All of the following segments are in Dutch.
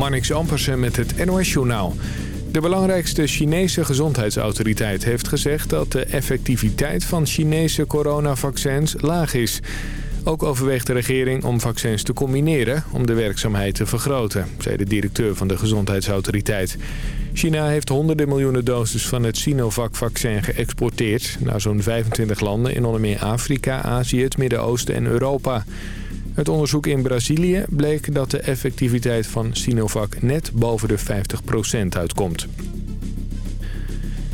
Marnix Ampersen met het NOS-journaal. De belangrijkste Chinese gezondheidsautoriteit heeft gezegd dat de effectiviteit van Chinese coronavaccins laag is. Ook overweegt de regering om vaccins te combineren om de werkzaamheid te vergroten, zei de directeur van de gezondheidsautoriteit. China heeft honderden miljoenen doses van het Sinovac-vaccin geëxporteerd naar zo'n 25 landen in onder meer Afrika, Azië, het Midden-Oosten en Europa. Het onderzoek in Brazilië bleek dat de effectiviteit van Sinovac net boven de 50% uitkomt.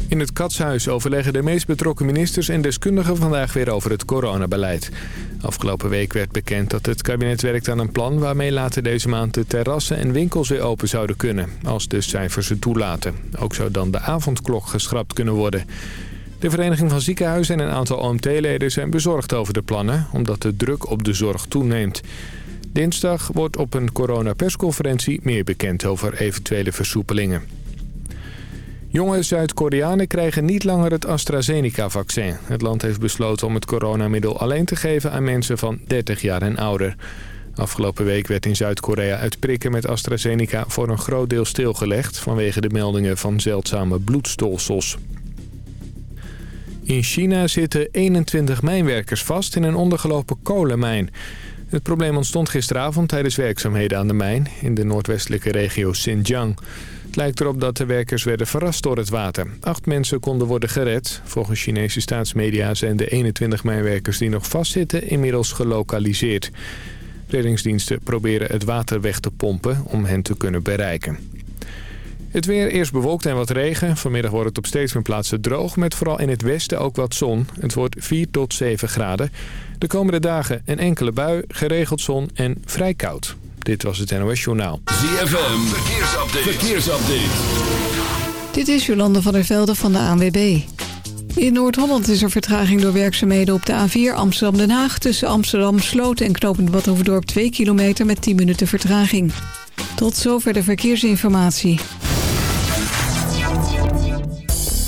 In het Katshuis overleggen de meest betrokken ministers en deskundigen vandaag weer over het coronabeleid. Afgelopen week werd bekend dat het kabinet werkt aan een plan waarmee later deze maand de terrassen en winkels weer open zouden kunnen, als de cijfers het toelaten. Ook zou dan de avondklok geschrapt kunnen worden. De Vereniging van Ziekenhuizen en een aantal OMT-leden zijn bezorgd over de plannen... omdat de druk op de zorg toeneemt. Dinsdag wordt op een coronapersconferentie meer bekend over eventuele versoepelingen. Jonge Zuid-Koreanen krijgen niet langer het AstraZeneca-vaccin. Het land heeft besloten om het coronamiddel alleen te geven aan mensen van 30 jaar en ouder. Afgelopen week werd in Zuid-Korea het prikken met AstraZeneca voor een groot deel stilgelegd... vanwege de meldingen van zeldzame bloedstolsels. In China zitten 21 mijnwerkers vast in een ondergelopen kolenmijn. Het probleem ontstond gisteravond tijdens werkzaamheden aan de mijn... in de noordwestelijke regio Xinjiang. Het lijkt erop dat de werkers werden verrast door het water. Acht mensen konden worden gered. Volgens Chinese staatsmedia zijn de 21 mijnwerkers die nog vastzitten inmiddels gelokaliseerd. Reddingsdiensten proberen het water weg te pompen om hen te kunnen bereiken. Het weer eerst bewolkt en wat regen. Vanmiddag wordt het op steeds meer plaatsen droog... met vooral in het westen ook wat zon. Het wordt 4 tot 7 graden. De komende dagen een enkele bui, geregeld zon en vrij koud. Dit was het NOS Journaal. ZFM, verkeersupdate. verkeersupdate. Dit is Jolande van der Velde van de ANWB. In Noord-Holland is er vertraging door werkzaamheden op de A4 Amsterdam-Den Haag... tussen Amsterdam-Sloot en Knopend Badhoevedorp 2 kilometer met 10 minuten vertraging. Tot zover de verkeersinformatie.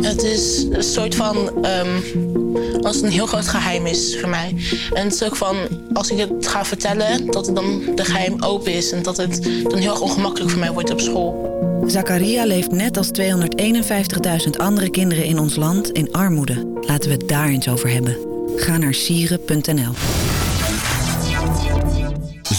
Het is een soort van... Um, als een heel groot geheim is voor mij. En het is ook van, als ik het ga vertellen... dat het dan de geheim open is. En dat het dan heel ongemakkelijk voor mij wordt op school. Zakaria leeft net als 251.000 andere kinderen in ons land in armoede. Laten we het daar eens over hebben. Ga naar sieren.nl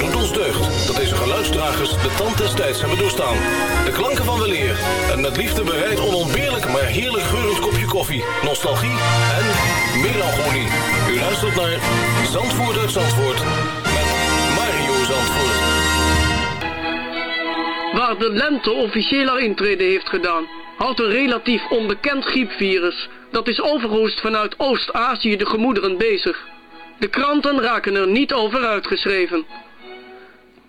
Doet ons deugd dat deze geluidsdragers de tand des tijds hebben doorstaan. De klanken van weleer en met liefde bereid onontbeerlijk maar heerlijk geurend kopje koffie, nostalgie en melancholie. U luistert naar Zandvoort uit Zandvoort met Mario Zandvoort. Waar de lente officieel haar intrede heeft gedaan, houdt een relatief onbekend griepvirus dat is overhoest vanuit Oost-Azië de gemoederen bezig. De kranten raken er niet over uitgeschreven.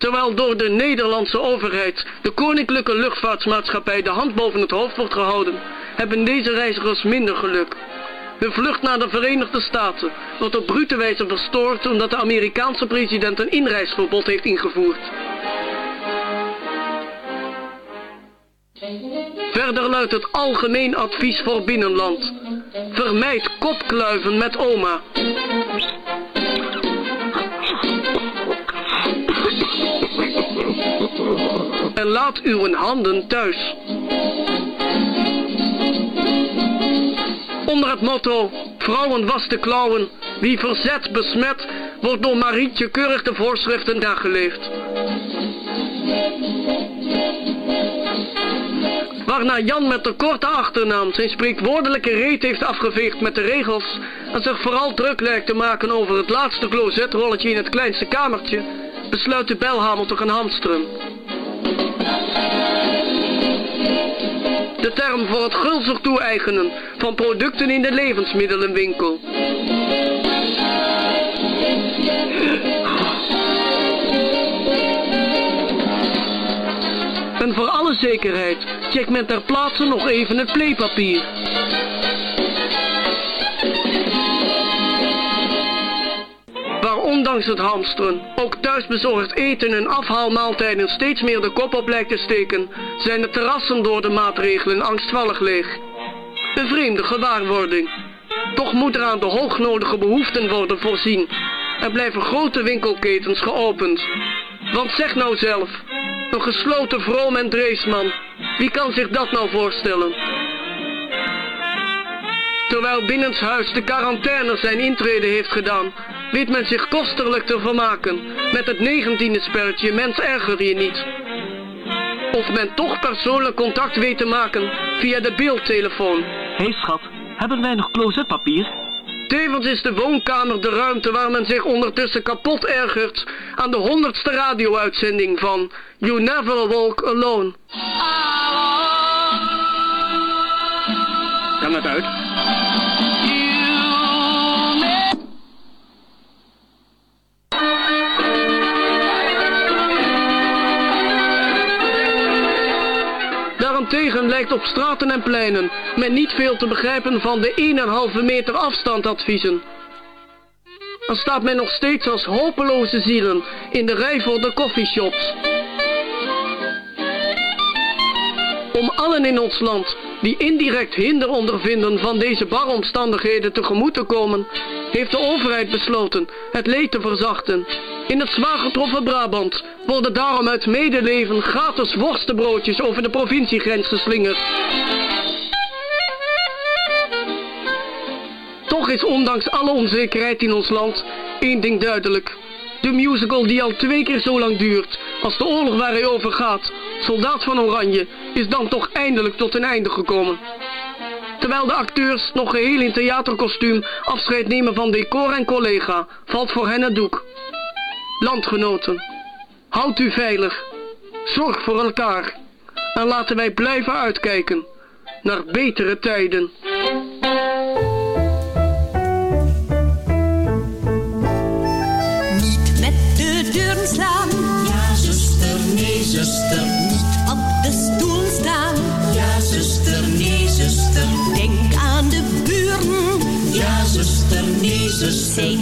Terwijl door de Nederlandse overheid de Koninklijke Luchtvaartmaatschappij de hand boven het hoofd wordt gehouden, hebben deze reizigers minder geluk. Hun vlucht naar de Verenigde Staten wordt op brute wijze verstoord omdat de Amerikaanse president een inreisverbod heeft ingevoerd. Verder luidt het algemeen advies voor binnenland. Vermijd kopkluiven met oma. En laat uw handen thuis. Onder het motto, vrouwen was klauwen, wie verzet besmet, wordt door Marietje keurig de voorschriften nageleefd. Waarna Jan met de korte achternaam zijn spreekwoordelijke reet heeft afgeveegd met de regels en zich vooral druk lijkt te maken over het laatste closetrolletje in het kleinste kamertje, besluit de belhamel te gaan hamsteren. De term voor het gulzig toe-eigenen van producten in de levensmiddelenwinkel. En voor alle zekerheid check men ter plaatse nog even het playpapier. Ondanks het hamsteren ook thuisbezorgd eten en afhaalmaaltijden steeds meer de kop op lijkt te steken, zijn de terrassen door de maatregelen angstvallig leeg. Een vreemde gewaarwording. Toch moet er aan de hoognodige behoeften worden voorzien. Er blijven grote winkelketens geopend. Want zeg nou zelf, een gesloten vroom en dreesman, wie kan zich dat nou voorstellen? Terwijl binnenshuis de quarantaine zijn intrede heeft gedaan, weet men zich kostelijk te vermaken met het negentiende spelletje Mens erger je niet. Of men toch persoonlijk contact weet te maken via de beeldtelefoon. Hé hey schat, hebben wij nog closetpapier? Tevens is de woonkamer de ruimte waar men zich ondertussen kapot ergert aan de honderdste radio-uitzending van You Never Walk Alone. Kan het uit? Op straten en pleinen men niet veel te begrijpen van de 1,5 meter afstand adviezen. Dan staat men nog steeds als hopeloze zielen in de rij voor de koffieshops. Om allen in ons land die indirect hinder ondervinden van deze baromstandigheden tegemoet te komen, heeft de overheid besloten het leed te verzachten. In het zwaar getroffen Brabant worden daarom uit medeleven gratis worstenbroodjes over de provinciegrens geslingerd. Toch is ondanks alle onzekerheid in ons land één ding duidelijk. De musical die al twee keer zo lang duurt als de oorlog waar hij over gaat, Soldaat van Oranje, is dan toch eindelijk tot een einde gekomen. Terwijl de acteurs nog geheel in theaterkostuum afscheid nemen van decor en collega, valt voor hen het doek. Landgenoten, houd u veilig, zorg voor elkaar en laten wij blijven uitkijken naar betere tijden. Niet met de deuren slaan. Ja, zuster, nee, zuster. Niet op de stoel staan. Ja, zuster, nee, zuster. Denk aan de buren. Ja, zuster, nee, zuster.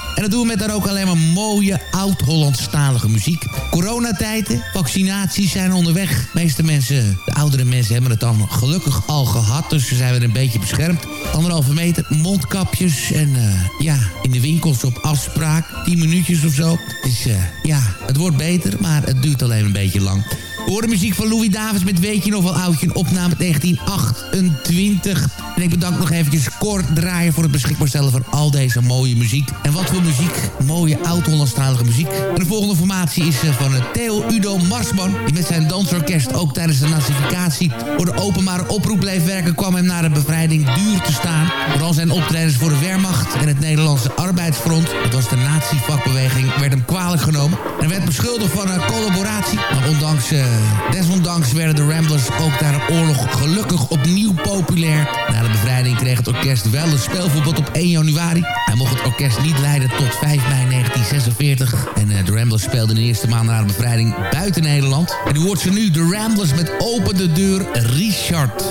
En dat doen we met daar ook alleen maar mooie oud-Hollandstalige muziek. Coronatijden, vaccinaties zijn onderweg. De meeste mensen, de oudere mensen hebben het dan gelukkig al gehad, dus ze zijn weer een beetje beschermd. Anderhalve meter, mondkapjes en eh, ja, in de winkels op afspraak, 10 minuutjes of zo. Dus ja, het wordt beter, maar het duurt alleen een beetje lang. We horen muziek van Louis Davids met Weet je nog wel oudje, een opname 1928. En ik bedank nog eventjes Cor Draaien voor het beschikbaar stellen van al deze mooie muziek. En wat voor muziek, mooie oud-Hollandstalige muziek. De volgende formatie is eh, van eh, Theo Udo Marsman, die met zijn dansorkest ook tijdens de nazificatie voor de openbare oproep bleef werken, kwam hem naar de bevrijding duur te staan. Vooral zijn optredens voor de Wehrmacht en het Nederlandse Arbeidsfront, dat was de nazi-vakbeweging, werd hem kwalijk genomen. En werd beschuldigd van een collaboratie. Maar ondanks, eh, desondanks werden de Ramblers ook na de oorlog gelukkig opnieuw populair. Na de bevrijding kreeg het orkest wel een speelverbod op 1 januari. Hij mocht het orkest niet leiden tot 5 mei 1946. En eh, de Ramblers speelden de eerste maand na de bevrijding buiten Nederland. En u hoort ze nu, de Ramblers met Open de Deur, Richard.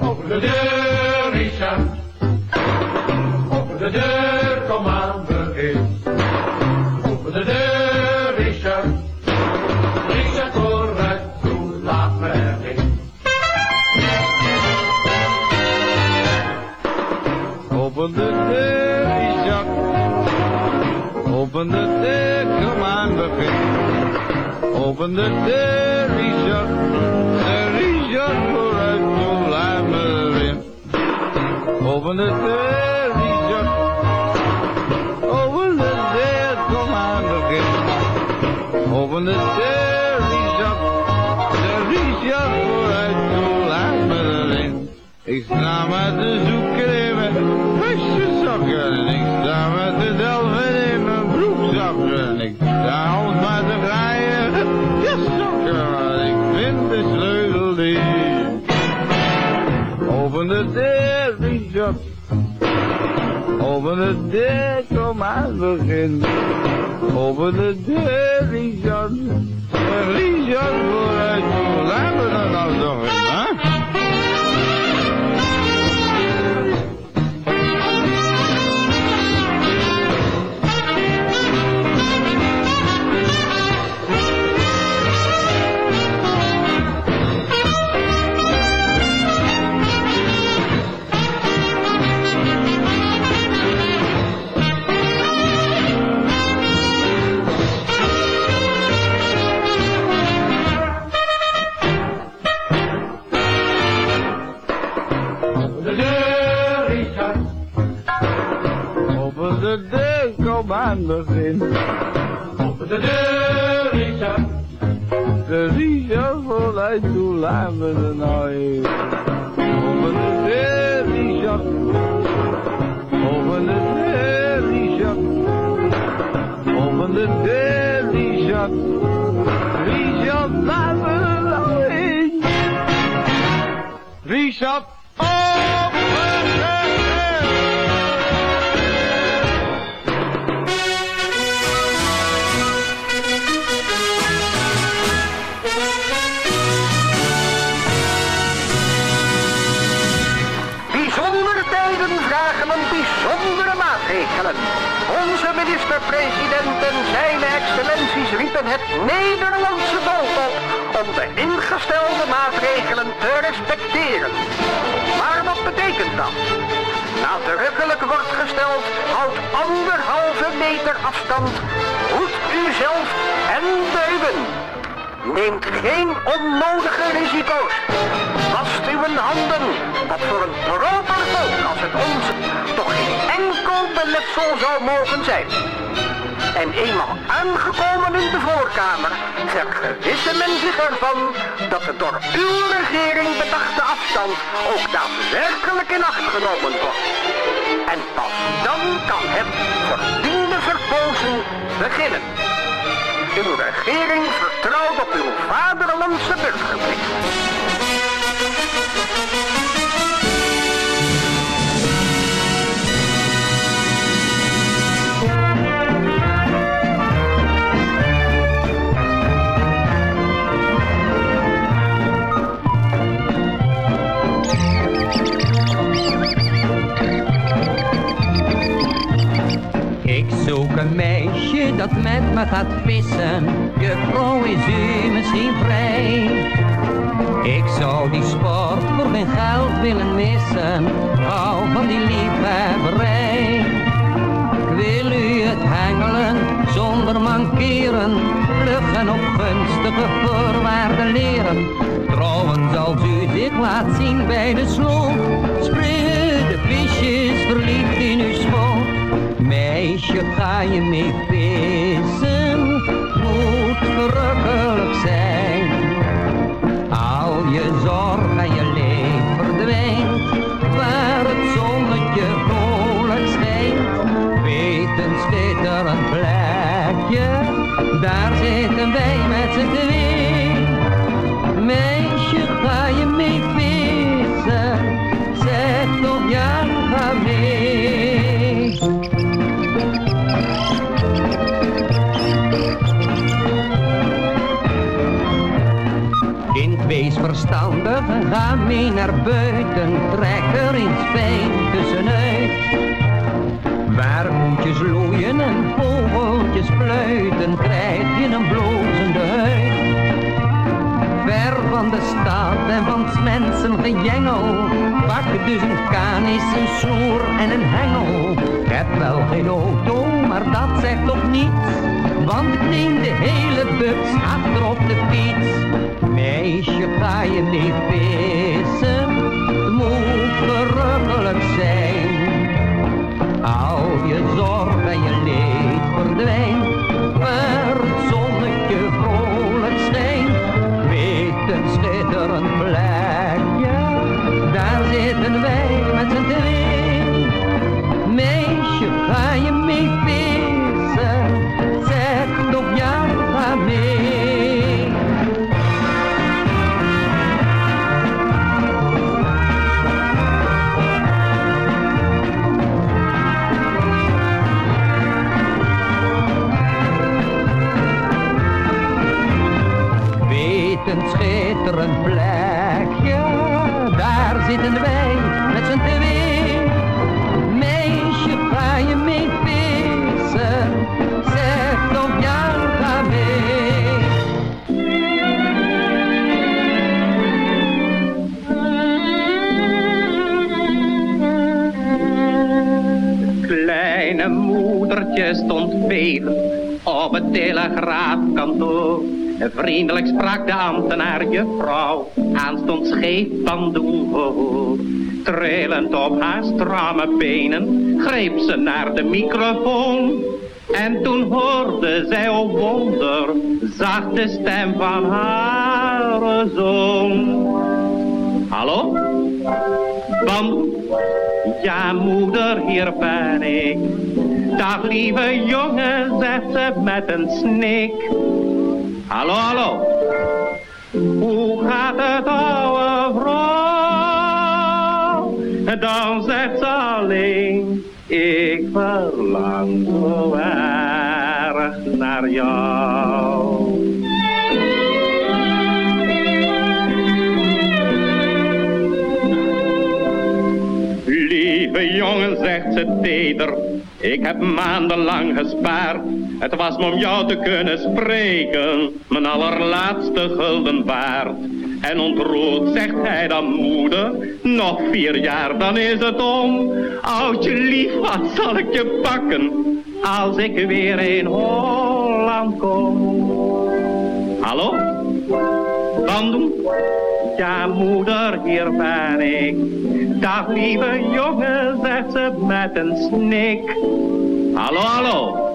Open de deur, Richard. Open de deur, Open de Richard. De Richard, vooruit, toe, laat me erin. Open de deur, Richard. Open de deur, kom aan, begin. Open de Richard. De Richard, vooruit, toe, laat me. Ik sta met de zoeker in mijn vestjesakken. En ik sta met de delven in mijn broekzakken. Open de deur, kom aan begin. Open de kom aan Houd anderhalve meter afstand, hoed uzelf en de uwen. Neemt geen onnodige risico's. Wast uw handen, wat voor een proper volk als het onze toch geen enkel beletsel zou mogen zijn. En eenmaal aangekomen in de voorkamer, vergewissen men zich ervan dat de door uw regering bedachte afstand ook daadwerkelijk in acht genomen wordt. En pas dan kan het verdiende verpozen beginnen. Uw regering vertrouwt op uw vaderlandse burgerplicht. Een meisje dat met me gaat vissen. Juffrouw, is u misschien vrij? Ik zou die sport voor geen geld willen missen. Hou van die liefhebberij. Ik wil u het hengelen zonder mankeren. Vlug en op gunstige voorwaarden leren. Trouwens, als u dit laat zien bij de sloot. Springen de visjes verliefd in uw schoot. Meisje, ga je mee vissen? Moet verrukkelijk en ga mee naar buiten. Trek er eens fijn tussenuit. Waar koetjes loeien en vogeltjes fluiten, krijg je een blozende huid. Ver van de stad en van 's mensen gejengel, pak dus een kanis, een snoer en een hengel. Ik heb wel geen auto, maar dat zegt toch niets, want neem de hele bus achter op de fiets. Meisje, ga je mee vissen? Moet verrukkelijk zijn. Al je zorg en je leed verdwijnt, Kleine moedertje stond vegen op het telegraafkantoor. Vriendelijk sprak de ambtenaar juffrouw, aanstond scheef van doel. Trillend op haar stramme benen, greep ze naar de microfoon. En toen hoorde zij, oh wonder, zacht de stem van haar zoon. Hallo? Bam, ja moeder, hier ben ik. Dag lieve jongen, zegt ze met een snik. Hallo, hallo. Hoe gaat het ouwe vrouw? Dan zegt ze alleen, ik verlang zo erg naar jou. Jongen, zegt ze teder, ik heb maandenlang gespaard. Het was me om jou te kunnen spreken, mijn allerlaatste gulden waard. En ontroerd zegt hij dan moeder, nog vier jaar dan is het om. Oudje lief, wat zal ik je pakken, als ik weer in Holland kom. Hallo? Bandung? Ja moeder, hier ben ik. Dag lieve jongen, zegt ze met een snik. Hallo, hallo.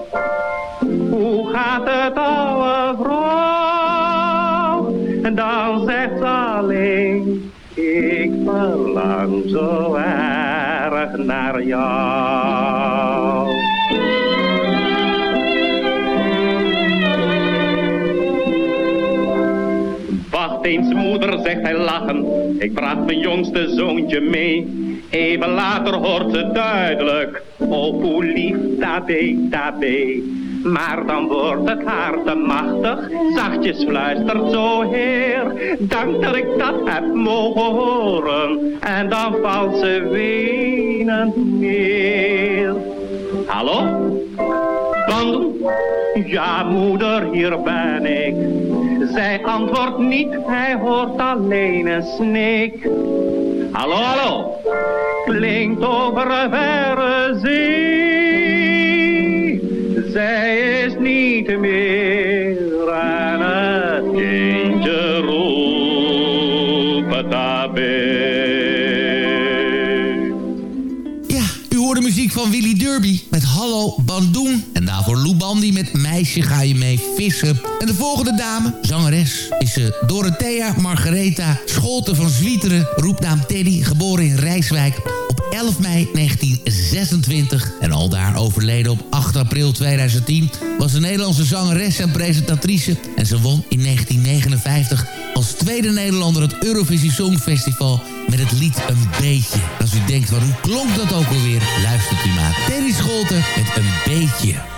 Hoe gaat het ouwe vrouw? En dan zegt ze alleen, ik verlang zo erg naar jou. Wacht eens moeder, zegt hij lachen, ik bracht mijn jongste zoontje mee. Even later hoort ze duidelijk, oh hoe lief tabé, tabé. Maar dan wordt het haar te machtig, zachtjes fluistert zo heer. Dank dat ik dat heb mogen horen, en dan valt ze wenend neer. Hallo? Bandung? Ja moeder, hier ben ik. Zij antwoordt niet, hij hoort alleen een snik. Hallo, hallo, klinkt over een verre zee. Zij is niet meer aan het kindje roepen Ja, u hoorde muziek van Willy Derby met Hallo Bandoen. Lou Bandy met Meisje ga je mee vissen. En de volgende dame, zangeres, is uh, Dorothea Margaretha Scholte van Zwieteren. Roepnaam Teddy, geboren in Rijswijk op 11 mei 1926. En al daar overleden op 8 april 2010 was een Nederlandse zangeres en presentatrice. En ze won in 1959 als tweede Nederlander het Eurovisie Songfestival met het lied Een Beetje. Als u denkt, van hoe klonk dat ook alweer? Luistert u maar. Terry Scholten met Een Beetje.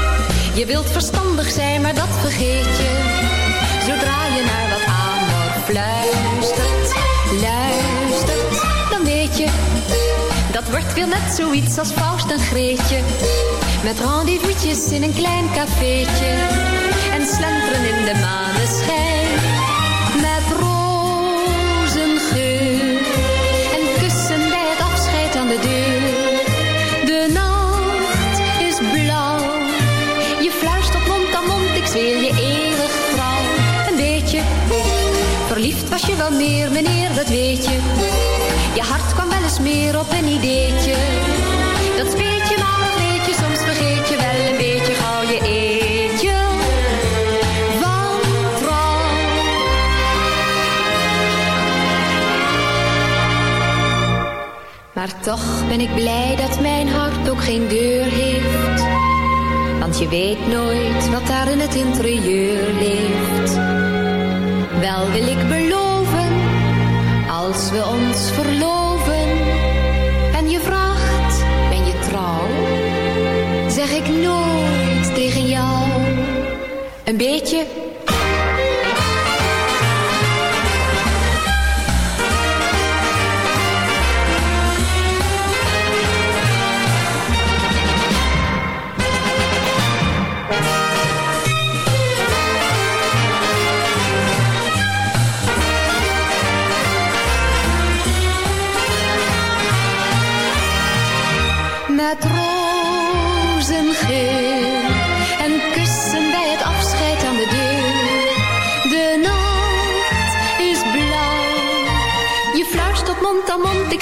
Je wilt verstandig zijn, maar dat vergeet je. Zodra je naar wat amor fluistert, luistert, dan weet je. Dat wordt weer net zoiets als Faust en Greetje. Met rendezvous'tjes in een klein cafeetje. En slenteren in de maneschijn. Op een ideetje. Dat speet je maar, dat weet je, soms vergeet je wel een beetje gauw je eetje. Van trouw. Maar toch ben ik blij dat mijn hart ook geen deur heeft. Want je weet nooit wat daar in het interieur leeft. Wel wil ik beloven, als we ons verloven. Een beetje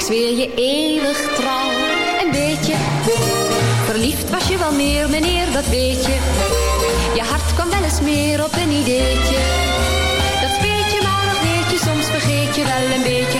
ik zweer je eeuwig trouw. En weet je, verliefd was je wel meer, meneer, dat weet je. Je hart kwam wel eens meer op een ideetje. Dat weet je, maar nog weet je, soms vergeet je wel een beetje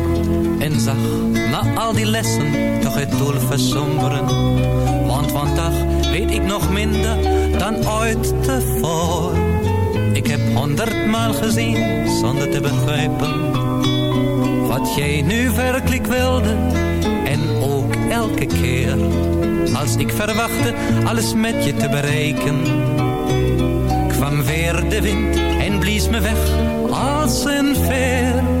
Zag na al die lessen toch het doel versomberen. Want vandaag weet ik nog minder dan ooit tevoren. Ik heb honderdmaal gezien zonder te begrijpen. Wat jij nu werkelijk wilde en ook elke keer als ik verwachtte alles met je te bereiken. Kwam weer de wind en blies me weg als een veer.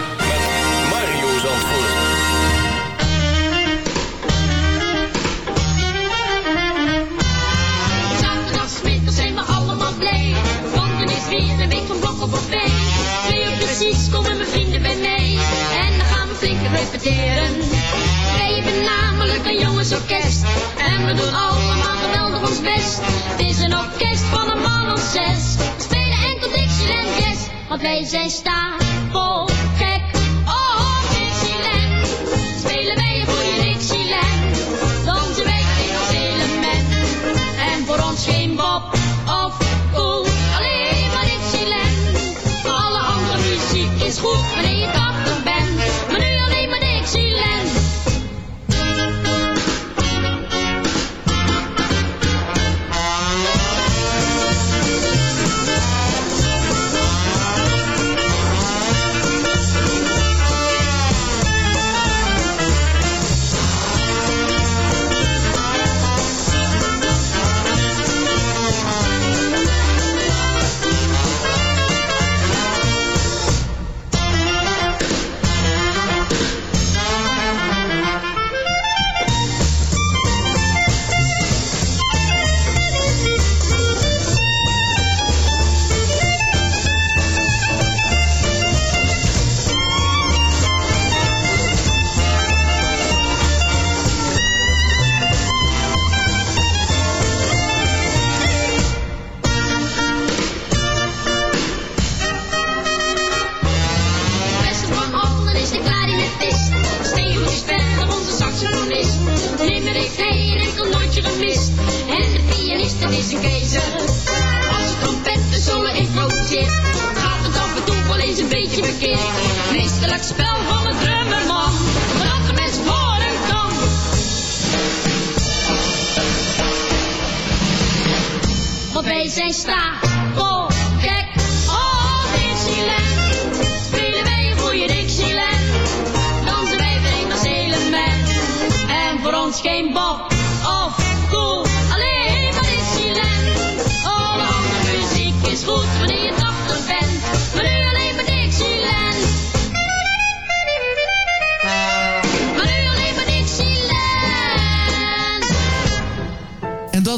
Repeteren. Hebben namelijk een jongensorkest. En we doen allemaal geweldig ons best. Het is een orkest van een man of zes. We spelen enkel Dixieland Jazz. Want wij zijn stapel wij zijn stapel gek. Oh, Dixieland. Spelen wij voor je Dixieland. Dansen wij weer als element. En voor ons geen Bob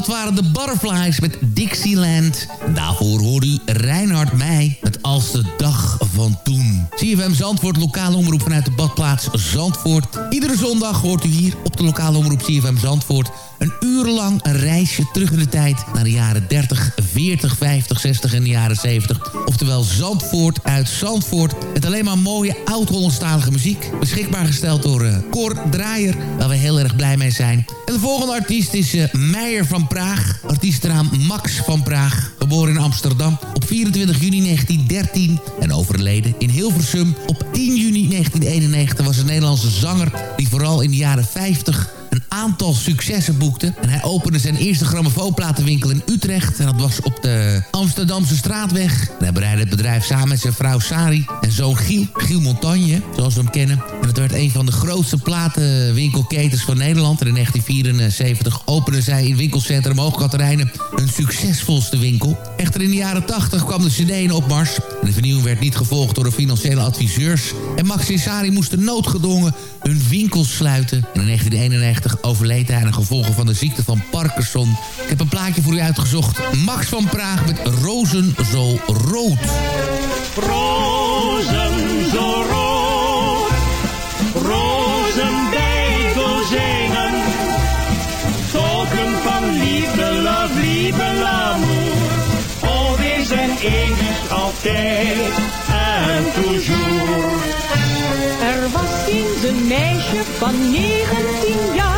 waren de Butterflies met Dixieland. Daarvoor hoorde u Reinhard Meij met Als de Dag van Toen. CFM Zandvoort, lokale omroep vanuit de badplaats Zandvoort. Iedere zondag hoort u hier op de lokale omroep CFM Zandvoort... een uur lang een reisje terug in de tijd naar de jaren 30, 40, 50, 60 en de jaren 70. Oftewel Zandvoort uit Zandvoort. Met alleen maar mooie oud-Hollandstalige muziek. Beschikbaar gesteld door eh, Cor Draaier, waar we heel erg blij mee zijn. En de volgende artiest is eh, Meijer van Praag. Artiestenaam Max van Praag. Geboren in Amsterdam op 24 juni 1913 en overleden in Hilversum op 10 juni 1991 was een Nederlandse zanger die vooral in de jaren 50 een aantal successen boekte. En hij opende zijn eerste grammofoonplatenwinkel in Utrecht. En dat was op de Amsterdamse straatweg. En hij het bedrijf samen met zijn vrouw Sari en zoon Giel. Giel Montagne, zoals we hem kennen. En het werd een van de grootste platenwinkelketens van Nederland. En in 1974 opende zij in winkelcentrum Hoogkaterijnen een succesvolste winkel. Echter in de jaren 80 kwam de cd in opmars. En de vernieuwing werd niet gevolgd door de financiële adviseurs. En Max en Sari moesten noodgedwongen hun winkels sluiten. En in 1991 overleed hij aan de gevolgen van de ziekte van Parkinson. Ik heb een plaatje voor u uitgezocht. Max van Praag met Rozen zo rood. Rozen zo rood, rozen bij dozijnen. Token van liefde, love, liefde, l'amour. Oh, we zijn eeuwig altijd en toujours. Er was eens een meisje van 19 jaar.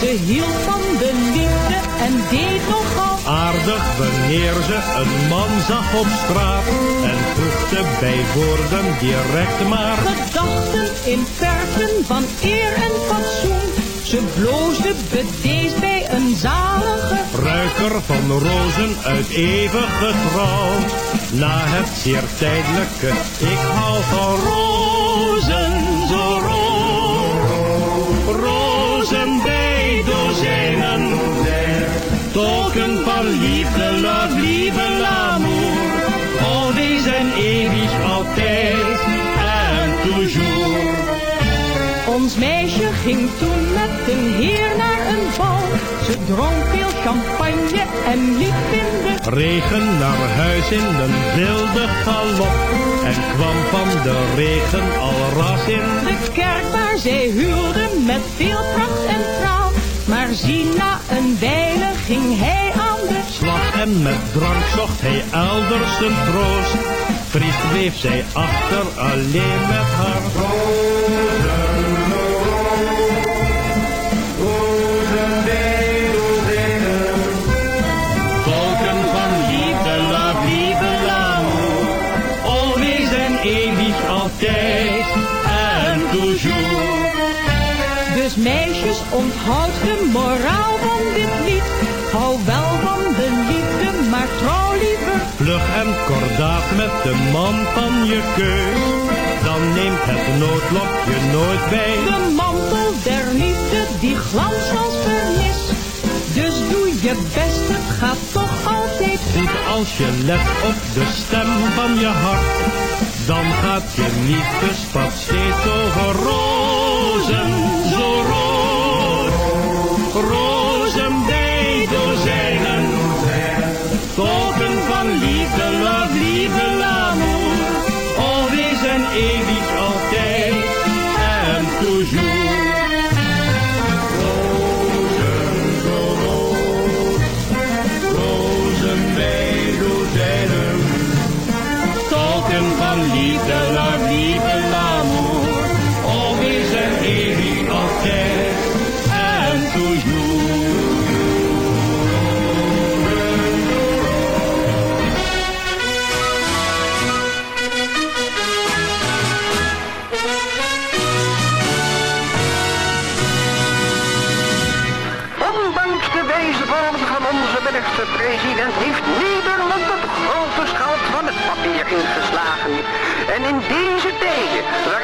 Ze hield van de liefde en deed nogal Aardig wanneer ze een man zag op straat en voegde bij woorden direct maar. gedachten in perken van eer en fatsoen. Ze bloosde bedeesd bij een zalige Ruiker van rozen uit eeuwige trouw. Na het zeer tijdelijke, ik hou van rozen dozijnen. Token van liefde, love, liefde, l'amour. Oh, die zijn eeuwig altijd en toujours. Ons meisje ging toen met een heer naar een bal. Ze dronk veel champagne en liep in de Regen naar huis in een wilde galop. En kwam van de regen al ras in. de kerk waar zij huwde met veel pracht en praal. Maar zie na een wijle ging hij aan de Slag en met drank zocht hij elders zijn troost. Triest bleef zij achter alleen met haar Volken kordaat met de man van je keus. Dan neemt het noodlot je nooit bij. De mantel der liefde, die glans als vernis. Dus doe je best, het gaat toch altijd Goed als je let op de stem van je hart. Dan gaat je liefdespad steeds over rozen, van liefde, love, liefde, l'amour. Always en eeuwig altijd en toujours.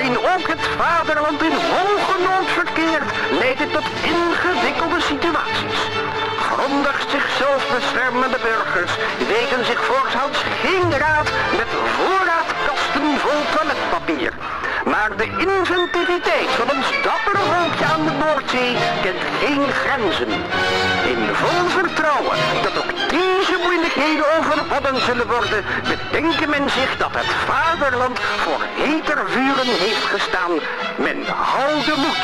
Waarin ook het vaderland in hoge nood verkeert, leidt het tot ingewikkelde situaties. Grondig zichzelf beschermende burgers weten zich voortouds geen raad met vol toiletpapier. Maar de inventiviteit van ons dappere volkje aan de Noordzee kent geen grenzen. In vol vertrouwen dat ook deze moeilijkheden overwonnen zullen worden, bedenken men zich dat het vaderland voor heter vuren heeft gestaan. Men houde moed.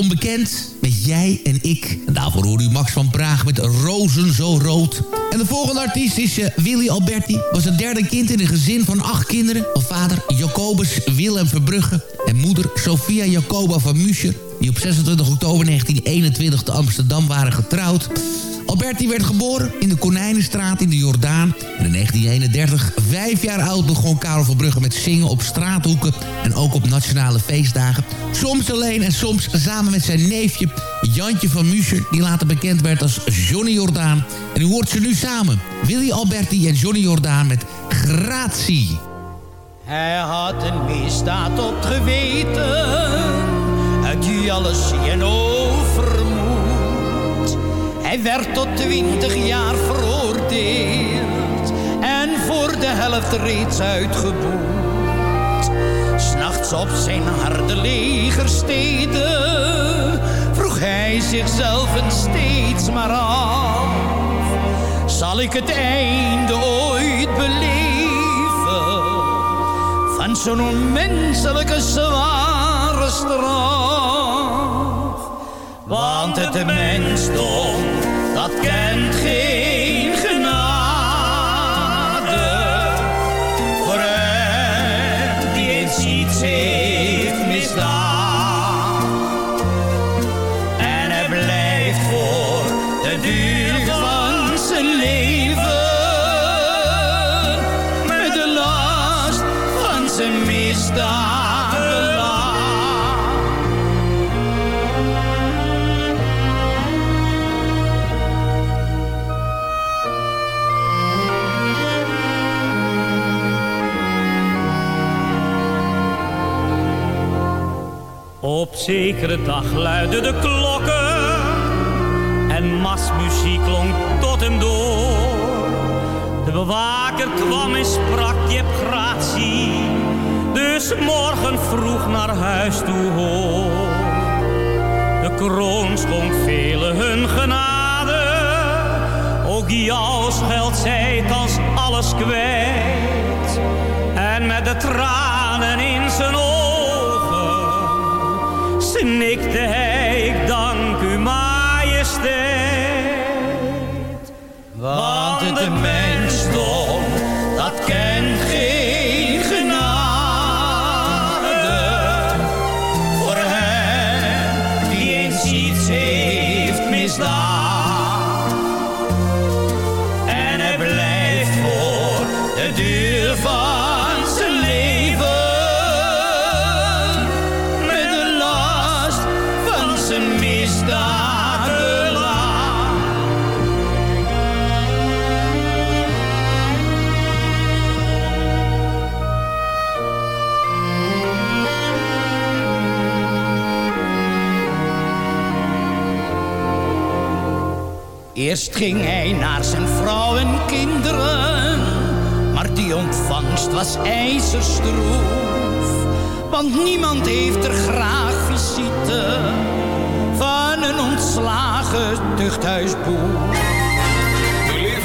Onbekend met Jij en Ik. En daarvoor hoorde u Max van Praag met Rozen zo rood. En de volgende artiest is uh, Willy Alberti. Was het derde kind in een gezin van acht kinderen. Van vader Jacobus Willem Verbrugge en moeder Sophia Jacoba van Muscher. Die op 26 oktober 1921 te Amsterdam waren getrouwd. Alberti werd geboren in de Konijnenstraat in de Jordaan. In 1931, vijf jaar oud, begon Karel van Brugge met zingen op straathoeken... en ook op nationale feestdagen. Soms alleen en soms samen met zijn neefje Jantje van Muscher... die later bekend werd als Johnny Jordaan. En u hoort ze nu samen. Willy Alberti en Johnny Jordaan met Gratie. Hij had een misdaad op geweten... uit die alles en overmoed. Hij werd tot twintig jaar veroordeeld... en voor de helft reeds uitgeboet. S'nachts op zijn harde legersteden... vroeg hij zichzelf steeds maar af... zal ik het einde ooit beleven... van zo'n onmenselijke zware straf. Want het mensdom, dat kent geen Op zekere dag luidden de klokken en masmuziek klonk tot hem door. De bewaker kwam en sprak, je hebt gratie, dus morgen vroeg naar huis toe hoor. De kroon schonk velen hun genade, ook jou scheldt zij thans alles kwijt. En met de tranen in zijn hij, ik dank u majesteit. Want het mensdom, Eerst ging hij naar zijn vrouw en kinderen, maar die ontvangst was ijzerstroef. Want niemand heeft er graag visite van een ontslagen tuchthuisboer.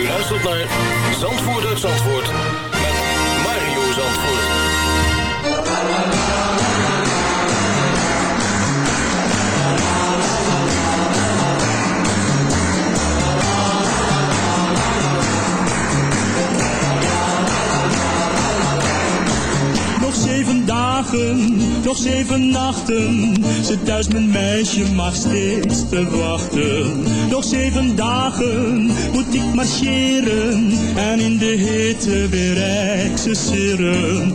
U luistert naar Zandvoort uit Zandvoort met Mario. Nog zeven dagen nog zeven nachten. Ze thuis mijn meisje mag steeds te wachten. Nog zeven dagen moet ik marcheren en in de hitte weer excesseren.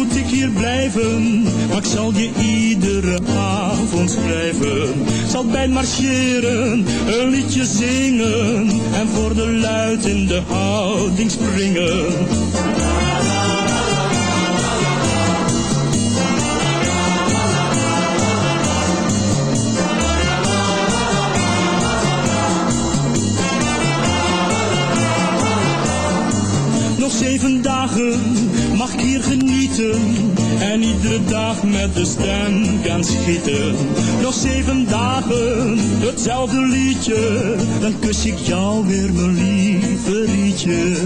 moet ik hier blijven, maar ik zal je iedere avond schrijven. Zal bij marcheren, een liedje zingen en voor de luid in de houding springen. Zeven dagen mag ik hier genieten en iedere dag met de stem kan schieten. Nog zeven dagen, hetzelfde liedje, dan kus ik jou weer mijn lieve liedje.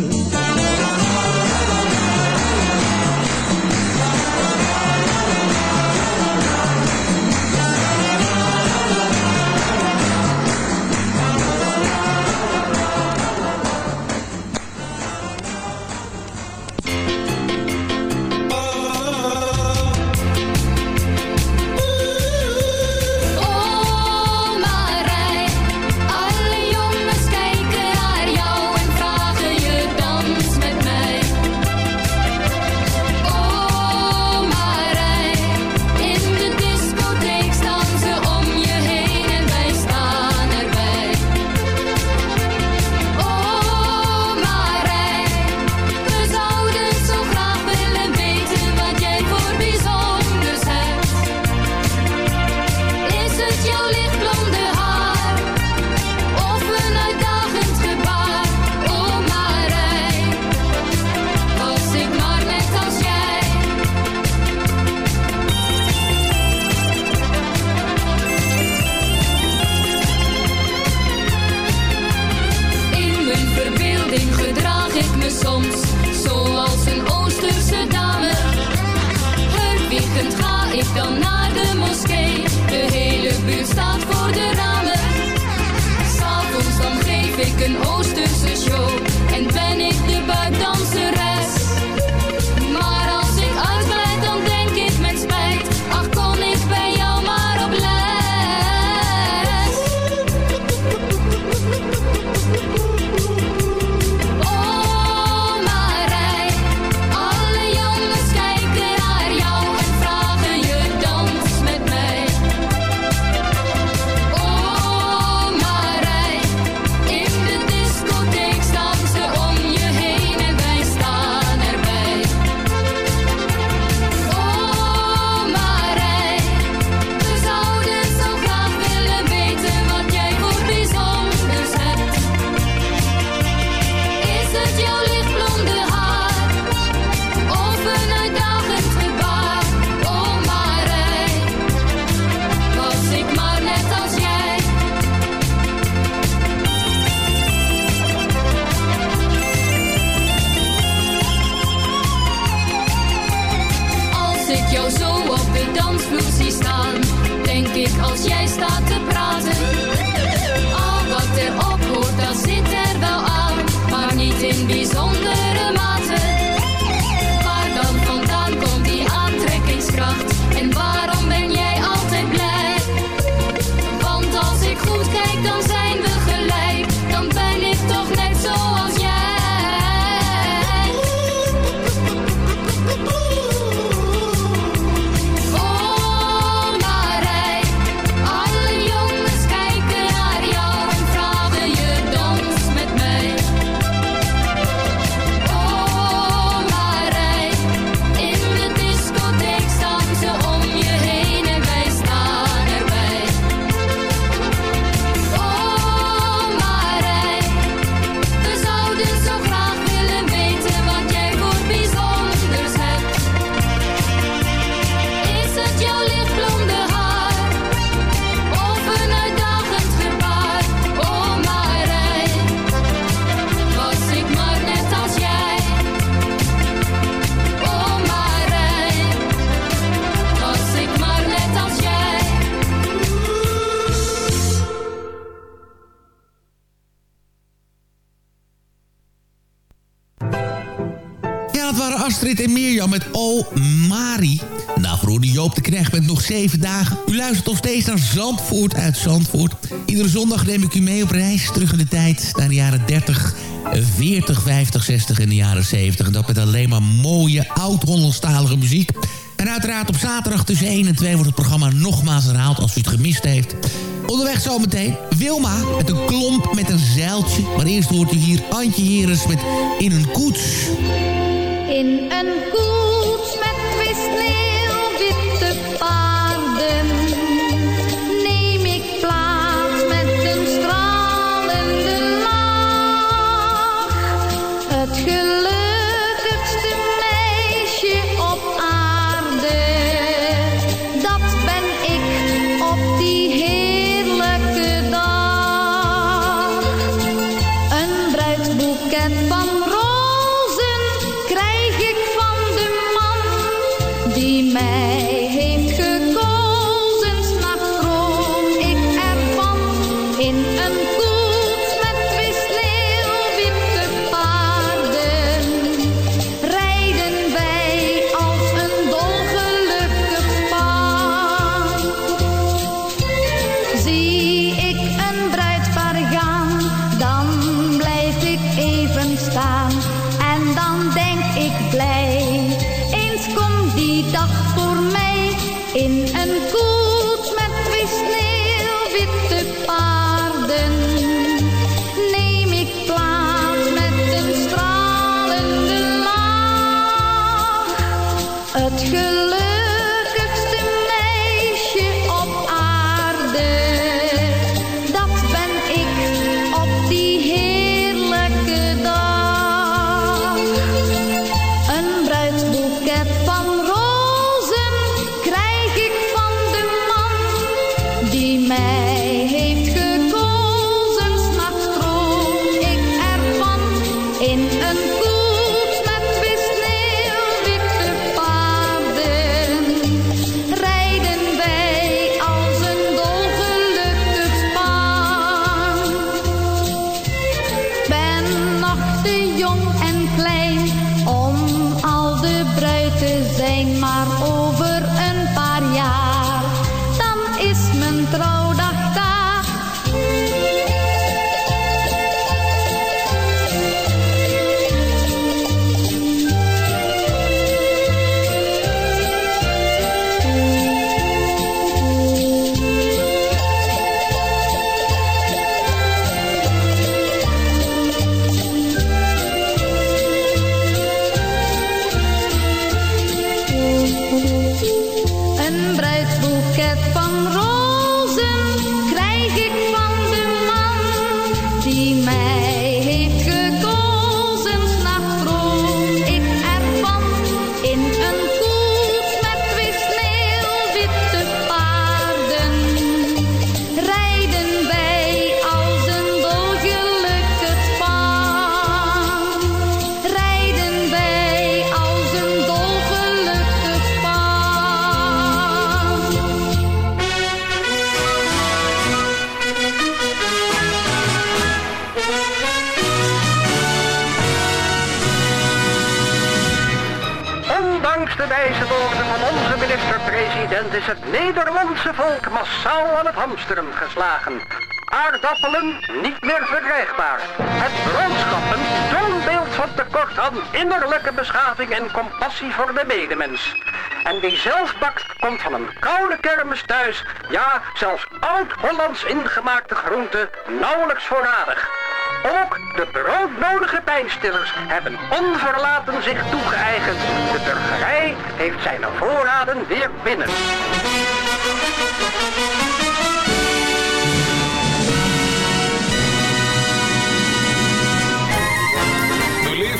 Met O Mari. Daarvoor hoorde Joop de Knecht met nog zeven dagen. U luistert nog steeds naar Zandvoort uit Zandvoort. Iedere zondag neem ik u mee op reis terug in de tijd naar de jaren 30... 40, 50, 60 en de jaren 70. En dat met alleen maar mooie, oud-Hollandstalige muziek. En uiteraard op zaterdag tussen 1 en 2 wordt het programma nogmaals herhaald als u het gemist heeft. Onderweg zometeen Wilma met een klomp met een zeiltje. Maar eerst hoort u hier Antje Heres met In een koets. In een koets minister-president is het Nederlandse volk massaal aan het hamsteren geslagen. Aardappelen niet meer verkrijgbaar. Het broodschap een toonbeeld van tekort aan innerlijke beschaving en compassie voor de medemens. En wie zelf bakt, komt van een koude kermis thuis. Ja, zelfs oud-Hollands ingemaakte groenten nauwelijks voorradig. Ook de broodnodige pijnstillers hebben onverlaten zich toegeëigend. De burgerij heeft zijn voorraden weer binnen.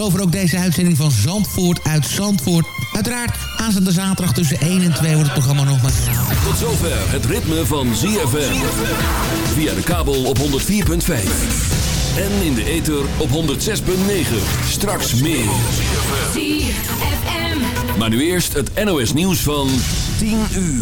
zover ook deze uitzending van Zandvoort uit Zandvoort. Uiteraard, aanstaande zaterdag tussen 1 en 2 wordt het programma nog maar herhaald. Tot zover het ritme van ZFM. Via de kabel op 104.5. En in de ether op 106.9. Straks meer. Maar nu eerst het NOS nieuws van 10 uur.